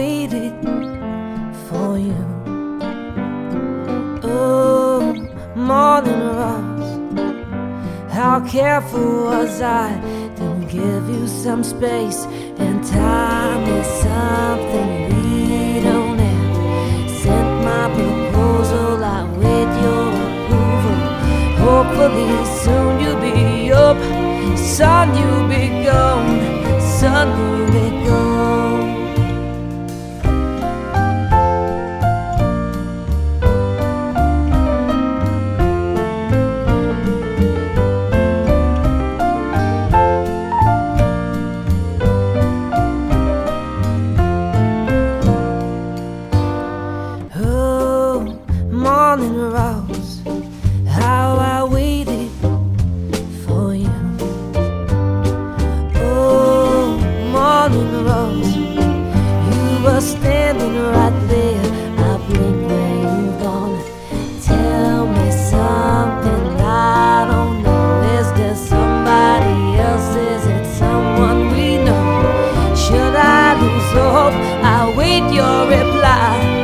waited for you. Oh, morning rose. How careful was I to give you some space and time is something we don't have. Sent my proposal out with your approval. Hopefully soon you'll be up, son you'll be gone, son you'll be gone. Morning rose, how I waited for you. Oh, morning rose, you were standing right there. I blink when you're gone. Tell me something I don't know. Is there somebody else? Is it someone we know? Should I lose hope? I wait your reply.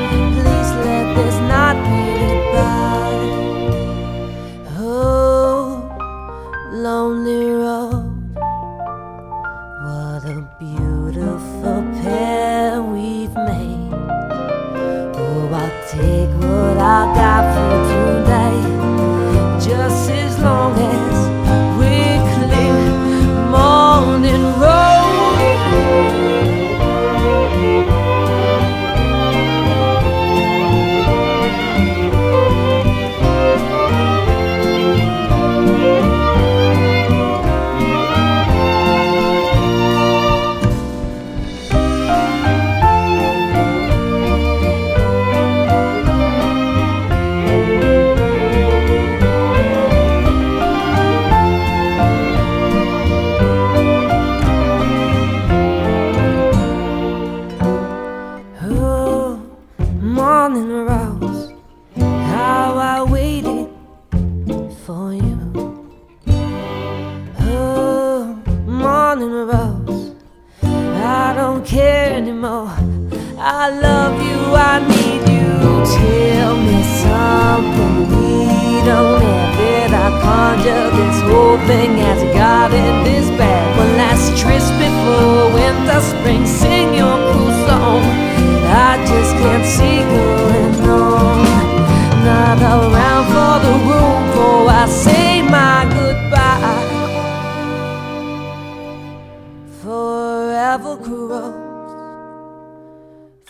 Lonely road. What a beautiful pair we've made. Oh, I'll take what I got I love you, I need you. Tell me something we don't have. Did I conjure this whole thing as got in this bad? One last tryst before winter, spring, sing your cool song. I just can't see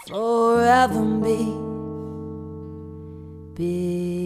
forever be. Be